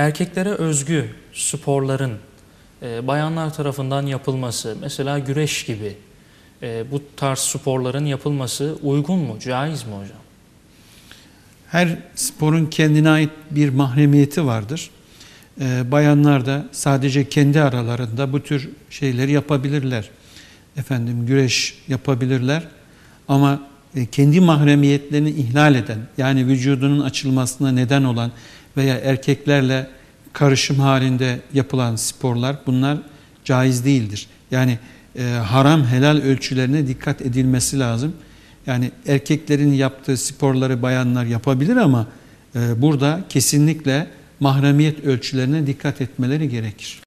erkeklere özgü sporların e, bayanlar tarafından yapılması, mesela güreş gibi e, bu tarz sporların yapılması uygun mu, caiz mi hocam? Her sporun kendine ait bir mahremiyeti vardır. Ee, bayanlar da sadece kendi aralarında bu tür şeyleri yapabilirler. Efendim güreş yapabilirler. Ama e, kendi mahremiyetlerini ihlal eden yani vücudunun açılmasına neden olan veya erkeklerle karışım halinde yapılan sporlar bunlar caiz değildir. Yani e, haram helal ölçülerine dikkat edilmesi lazım. Yani erkeklerin yaptığı sporları bayanlar yapabilir ama e, burada kesinlikle mahremiyet ölçülerine dikkat etmeleri gerekir.